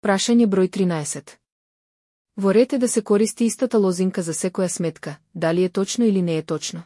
Прашање број 13. Ворете да се користи истата лозинка за секоја сметка, дали е точно или не е точно.